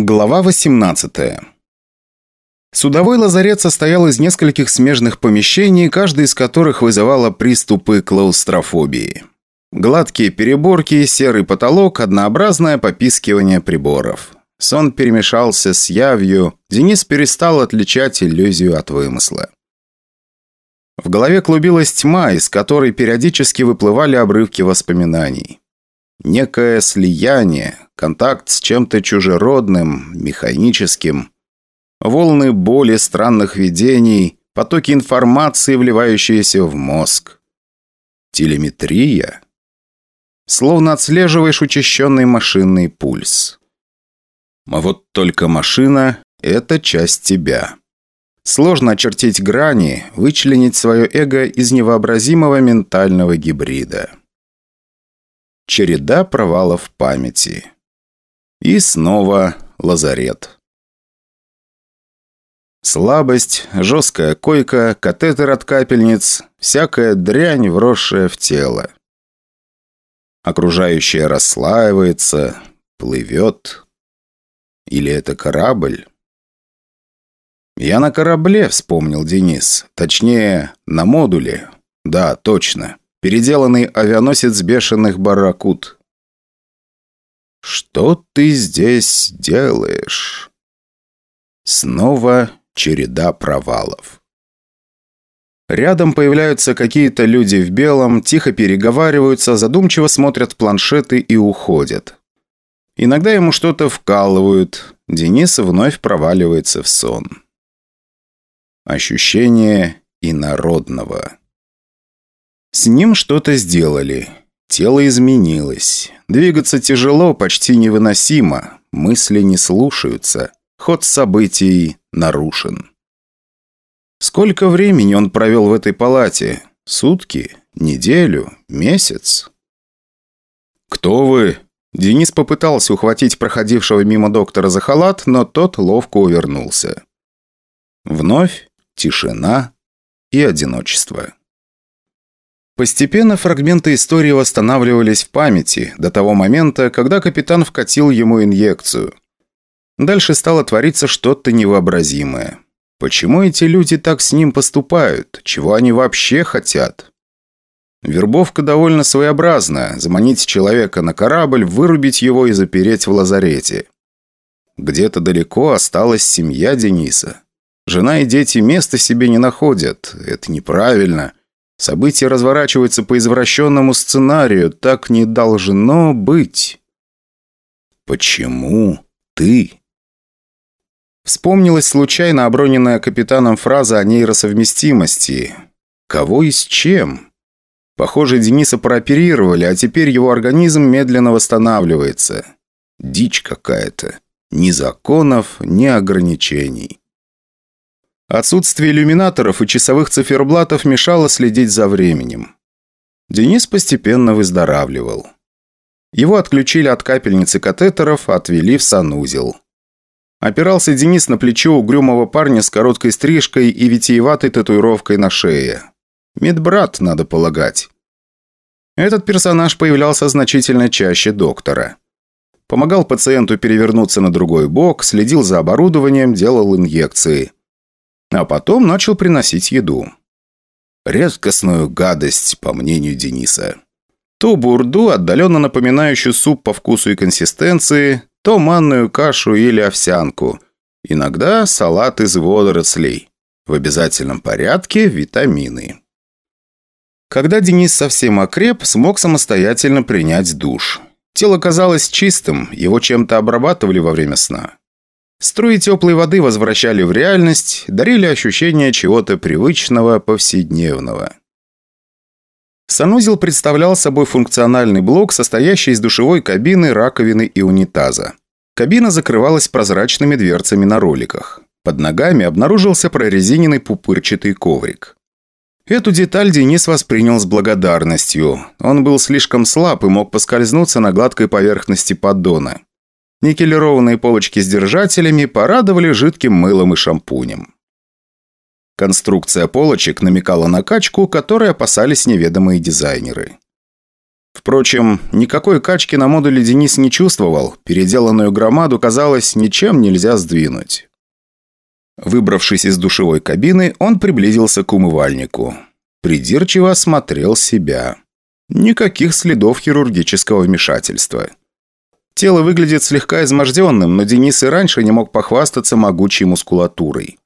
Глава 18 Судовой лазарет состоял из нескольких смежных помещений, каждый из которых вызывало приступы клаустрофобии. Гладкие переборки, серый потолок, однообразное попискивание приборов. Сон перемешался с явью, Денис перестал отличать иллюзию от вымысла. В голове клубилась тьма, из которой периодически выплывали обрывки воспоминаний. Некое слияние, контакт с чем-то чужеродным, механическим. Волны боли, странных видений, потоки информации, вливающиеся в мозг. Телеметрия. Словно отслеживаешь учащенный машинный пульс. А вот только машина – это часть тебя. Сложно очертить грани, вычленить свое эго из невообразимого ментального гибрида. Череда провалов памяти. И снова лазарет. Слабость, жесткая койка, катетер от капельниц, всякая дрянь, вросшая в тело. Окружающее расслаивается, плывет. Или это корабль? «Я на корабле», — вспомнил Денис. Точнее, на модуле. Да, точно переделанный авианосец бешеных барракуд. «Что ты здесь делаешь?» Снова череда провалов. Рядом появляются какие-то люди в белом, тихо переговариваются, задумчиво смотрят планшеты и уходят. Иногда ему что-то вкалывают. Денис вновь проваливается в сон. Ощущение инородного. С ним что-то сделали. Тело изменилось. Двигаться тяжело, почти невыносимо. Мысли не слушаются. Ход событий нарушен. Сколько времени он провел в этой палате? Сутки? Неделю? Месяц? «Кто вы?» Денис попытался ухватить проходившего мимо доктора за халат, но тот ловко увернулся. Вновь тишина и одиночество. Постепенно фрагменты истории восстанавливались в памяти до того момента, когда капитан вкатил ему инъекцию. Дальше стало твориться что-то невообразимое. Почему эти люди так с ним поступают? Чего они вообще хотят? Вербовка довольно своеобразная. Заманить человека на корабль, вырубить его и запереть в лазарете. Где-то далеко осталась семья Дениса. Жена и дети места себе не находят. Это неправильно. События разворачиваются по извращенному сценарию. Так не должно быть. Почему ты? Вспомнилась случайно оброненная капитаном фраза о нейросовместимости. Кого и с чем? Похоже, Дениса прооперировали, а теперь его организм медленно восстанавливается. Дичь какая-то. Ни законов, ни ограничений. Отсутствие иллюминаторов и часовых циферблатов мешало следить за временем. Денис постепенно выздоравливал. Его отключили от капельницы катетеров, отвели в санузел. Опирался Денис на плечо угрюмого парня с короткой стрижкой и витиеватой татуировкой на шее. Медбрат, надо полагать. Этот персонаж появлялся значительно чаще доктора. Помогал пациенту перевернуться на другой бок, следил за оборудованием, делал инъекции. А потом начал приносить еду. Редкостную гадость, по мнению Дениса. То бурду, отдаленно напоминающую суп по вкусу и консистенции, то манную кашу или овсянку. Иногда салат из водорослей. В обязательном порядке витамины. Когда Денис совсем окреп, смог самостоятельно принять душ. Тело казалось чистым, его чем-то обрабатывали во время сна. Струи теплой воды возвращали в реальность, дарили ощущение чего-то привычного, повседневного. Санузел представлял собой функциональный блок, состоящий из душевой кабины, раковины и унитаза. Кабина закрывалась прозрачными дверцами на роликах. Под ногами обнаружился прорезиненный пупырчатый коврик. Эту деталь Денис воспринял с благодарностью. Он был слишком слаб и мог поскользнуться на гладкой поверхности поддона. Никелированные полочки с держателями порадовали жидким мылом и шампунем. Конструкция полочек намекала на качку, которой опасались неведомые дизайнеры. Впрочем, никакой качки на модуле Денис не чувствовал, переделанную громаду, казалось, ничем нельзя сдвинуть. Выбравшись из душевой кабины, он приблизился к умывальнику. Придирчиво осмотрел себя. Никаких следов хирургического вмешательства. Тело выглядит слегка изможденным, но Денис и раньше не мог похвастаться могучей мускулатурой.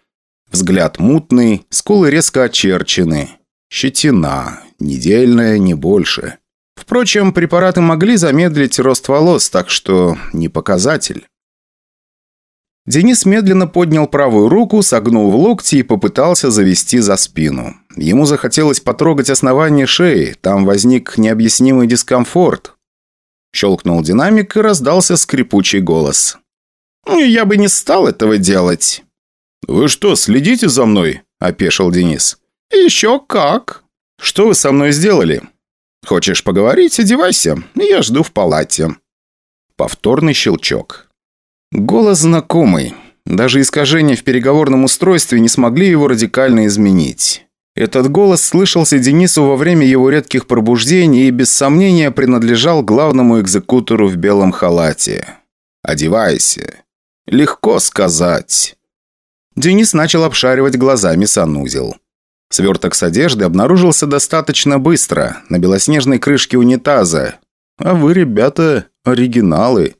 Взгляд мутный, скулы резко очерчены. Щетина. Недельная, не больше. Впрочем, препараты могли замедлить рост волос, так что не показатель. Денис медленно поднял правую руку, согнул в локти и попытался завести за спину. Ему захотелось потрогать основание шеи, там возник необъяснимый дискомфорт. Щелкнул динамик и раздался скрипучий голос. «Я бы не стал этого делать». «Вы что, следите за мной?» – опешил Денис. «Еще как!» «Что вы со мной сделали?» «Хочешь поговорить? Одевайся. Я жду в палате». Повторный щелчок. Голос знакомый. Даже искажения в переговорном устройстве не смогли его радикально изменить. Этот голос слышался Денису во время его редких пробуждений и без сомнения принадлежал главному экзекутору в белом халате. «Одевайся». Легко сказать. Денис начал обшаривать глазами санузел. Сверток с одеждой обнаружился достаточно быстро, на белоснежной крышке унитаза. А вы, ребята, оригиналы.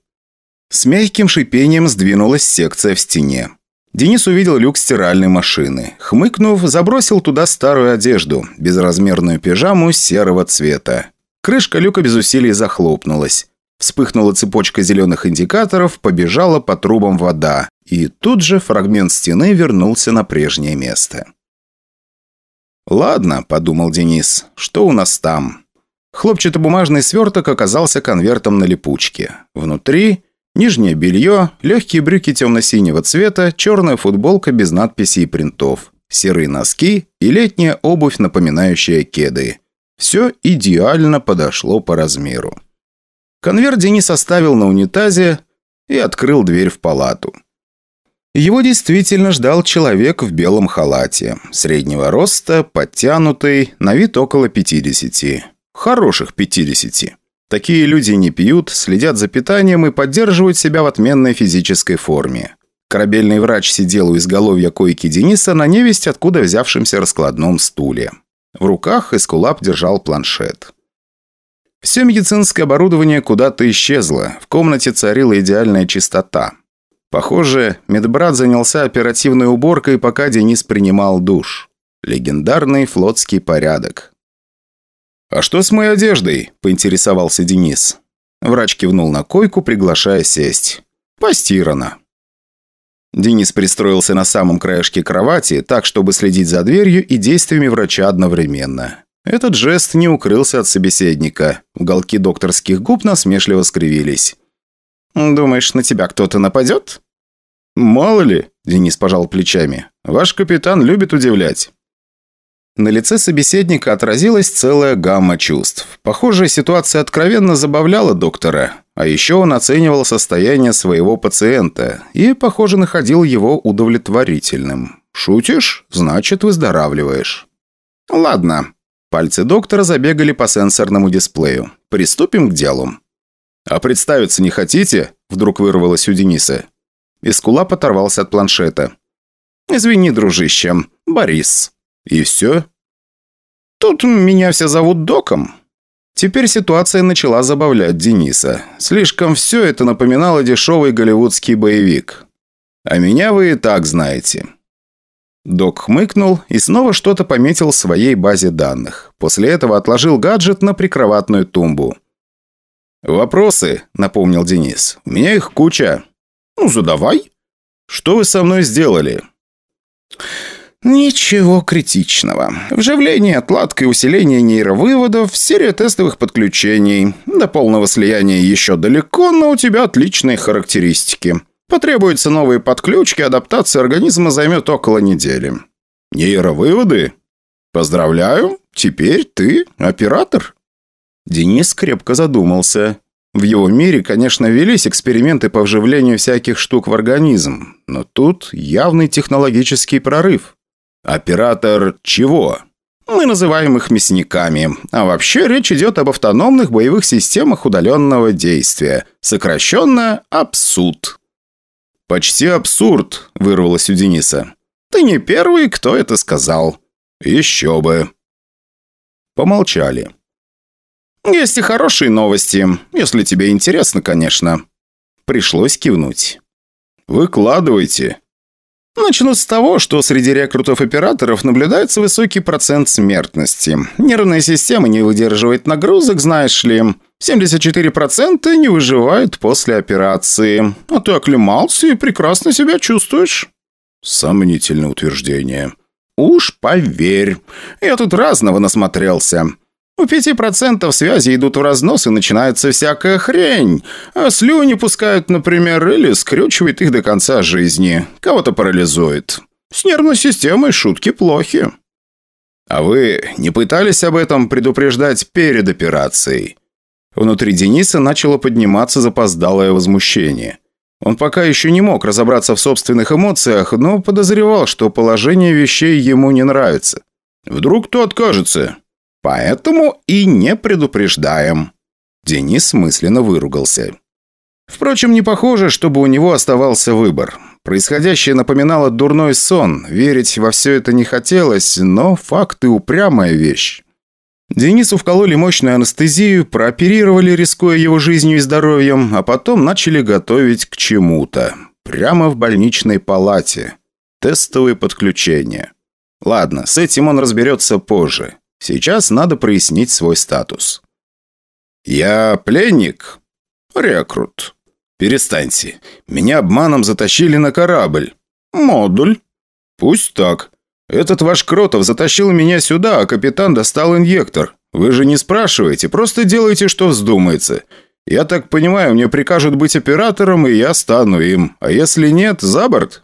С мягким шипением сдвинулась секция в стене. Денис увидел люк стиральной машины. Хмыкнув, забросил туда старую одежду, безразмерную пижаму серого цвета. Крышка люка без усилий захлопнулась. Вспыхнула цепочка зеленых индикаторов, побежала по трубам вода. И тут же фрагмент стены вернулся на прежнее место. «Ладно», – подумал Денис, – «что у нас там?» Хлопчатобумажный сверток оказался конвертом на липучке. Внутри Нижнее белье, легкие брюки темно-синего цвета, черная футболка без надписей и принтов, серые носки и летняя обувь, напоминающая кеды. Все идеально подошло по размеру. Конверт Денис оставил на унитазе и открыл дверь в палату. Его действительно ждал человек в белом халате. Среднего роста, подтянутый, на вид около 50. Хороших 50. Такие люди не пьют, следят за питанием и поддерживают себя в отменной физической форме. Корабельный врач сидел у изголовья койки Дениса на невесть, откуда взявшемся раскладном стуле. В руках Эскулап держал планшет. Все медицинское оборудование куда-то исчезло. В комнате царила идеальная чистота. Похоже, медбрат занялся оперативной уборкой, пока Денис принимал душ. Легендарный флотский порядок. «А что с моей одеждой?» – поинтересовался Денис. Врач кивнул на койку, приглашая сесть. «Постирано». Денис пристроился на самом краешке кровати, так, чтобы следить за дверью и действиями врача одновременно. Этот жест не укрылся от собеседника. Уголки докторских губ насмешливо скривились. «Думаешь, на тебя кто-то нападет?» «Мало ли», – Денис пожал плечами. «Ваш капитан любит удивлять». На лице собеседника отразилась целая гамма чувств. Похоже, ситуация откровенно забавляла доктора. А еще он оценивал состояние своего пациента и, похоже, находил его удовлетворительным. «Шутишь? Значит, выздоравливаешь». «Ладно». Пальцы доктора забегали по сенсорному дисплею. «Приступим к делу». «А представиться не хотите?» Вдруг вырвалось у Дениса. Искулап оторвался от планшета. «Извини, дружище. Борис». «И все?» «Тут меня все зовут Доком». Теперь ситуация начала забавлять Дениса. Слишком все это напоминало дешевый голливудский боевик. А меня вы и так знаете. Док хмыкнул и снова что-то пометил в своей базе данных. После этого отложил гаджет на прикроватную тумбу. «Вопросы?» – напомнил Денис. «У меня их куча». «Ну, задавай». «Что вы со мной сделали?» Ничего критичного. Вживление, отладка и усиление нейровыводов, серия тестовых подключений. До полного слияния еще далеко, но у тебя отличные характеристики. Потребуются новые подключки, адаптация организма займет около недели. Нейровыводы? Поздравляю, теперь ты оператор. Денис крепко задумался. В его мире, конечно, велись эксперименты по вживлению всяких штук в организм, но тут явный технологический прорыв. «Оператор чего?» Мы называем их мясниками. А вообще речь идет об автономных боевых системах удаленного действия. Сокращенно «Абсуд». «Почти абсурд», — вырвалось у Дениса. «Ты не первый, кто это сказал». «Еще бы». Помолчали. «Есть и хорошие новости, если тебе интересно, конечно». Пришлось кивнуть. «Выкладывайте». Начну с того, что среди рекрутов-операторов наблюдается высокий процент смертности. Нервная система не выдерживает нагрузок, знаешь ли. 74% не выживают после операции. А ты оклемался и прекрасно себя чувствуешь. Сомнительное утверждение. Уж поверь. Я тут разного насмотрелся. У пяти процентов связи идут в разнос и начинается всякая хрень. А слюни пускают, например, или скрючивает их до конца жизни. Кого-то парализует. С нервной системой шутки плохи. А вы не пытались об этом предупреждать перед операцией? Внутри Дениса начало подниматься запоздалое возмущение. Он пока еще не мог разобраться в собственных эмоциях, но подозревал, что положение вещей ему не нравится. Вдруг кто откажется? Поэтому и не предупреждаем». Денис мысленно выругался. Впрочем, не похоже, чтобы у него оставался выбор. Происходящее напоминало дурной сон, верить во все это не хотелось, но факты – упрямая вещь. Денису вкололи мощную анестезию, прооперировали, рискуя его жизнью и здоровьем, а потом начали готовить к чему-то. Прямо в больничной палате. Тестовые подключения. Ладно, с этим он разберется позже. Сейчас надо прояснить свой статус. «Я пленник?» «Рекрут». «Перестаньте. Меня обманом затащили на корабль». «Модуль». «Пусть так. Этот ваш Кротов затащил меня сюда, а капитан достал инъектор. Вы же не спрашиваете, просто делайте, что вздумается. Я так понимаю, мне прикажут быть оператором, и я стану им. А если нет, за борт».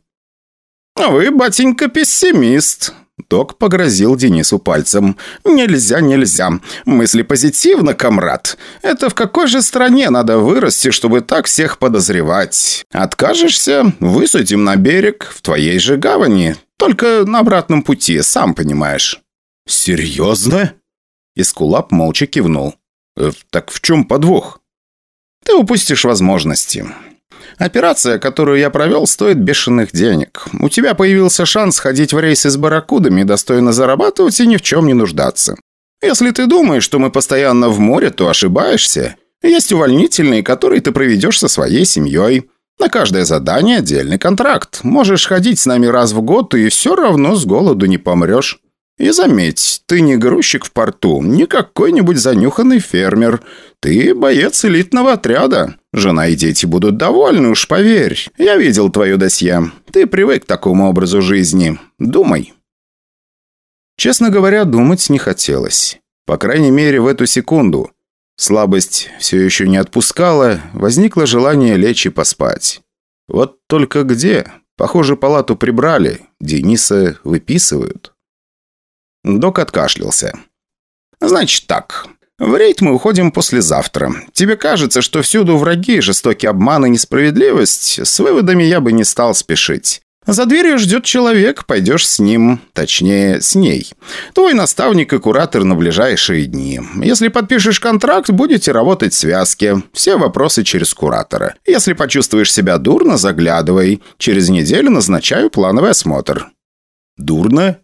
«А вы, батенька, пессимист», Док погрозил Денису пальцем. «Нельзя, нельзя. Мысли позитивно, комрад. Это в какой же стране надо вырасти, чтобы так всех подозревать? Откажешься? Высадим на берег, в твоей же гавани. Только на обратном пути, сам понимаешь». «Серьезно?» Искулап молча кивнул. «Э, «Так в чем подвох?» «Ты упустишь возможности. Операция, которую я провел, стоит бешеных денег. У тебя появился шанс ходить в рейсы с барракудами, достойно зарабатывать и ни в чем не нуждаться. Если ты думаешь, что мы постоянно в море, то ошибаешься. Есть увольнительные, которые ты проведешь со своей семьей. На каждое задание отдельный контракт. Можешь ходить с нами раз в год, и все равно с голоду не помрешь. И заметь, ты не грузчик в порту, не какой-нибудь занюханный фермер. Ты боец элитного отряда. Жена и дети будут довольны, уж поверь. Я видел твое досье. Ты привык к такому образу жизни. Думай». Честно говоря, думать не хотелось. По крайней мере, в эту секунду. Слабость все еще не отпускала, возникло желание лечь и поспать. Вот только где? Похоже, палату прибрали, Дениса выписывают. Док откашлялся. «Значит так. В рейд мы уходим послезавтра. Тебе кажется, что всюду враги, жестокий обман и несправедливость? С выводами я бы не стал спешить. За дверью ждет человек, пойдешь с ним, точнее, с ней. Твой наставник и куратор на ближайшие дни. Если подпишешь контракт, будете работать в связке. Все вопросы через куратора. Если почувствуешь себя дурно, заглядывай. Через неделю назначаю плановый осмотр». «Дурно?»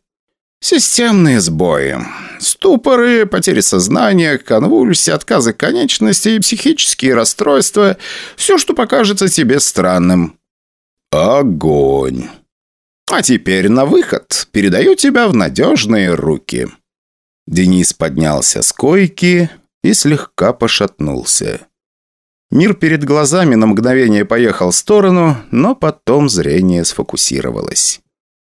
Системные сбои. Ступоры, потери сознания, конвульсии, отказы конечностей, психические расстройства. Все, что покажется тебе странным. Огонь. А теперь на выход. Передаю тебя в надежные руки. Денис поднялся с койки и слегка пошатнулся. Мир перед глазами на мгновение поехал в сторону, но потом зрение сфокусировалось.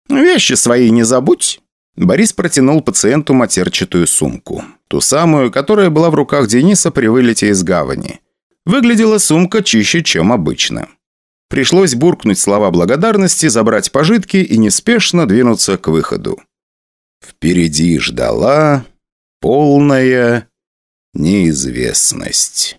«Вещи свои не забудь!» Борис протянул пациенту матерчатую сумку. Ту самую, которая была в руках Дениса при вылете из гавани. Выглядела сумка чище, чем обычно. Пришлось буркнуть слова благодарности, забрать пожитки и неспешно двинуться к выходу. Впереди ждала полная неизвестность.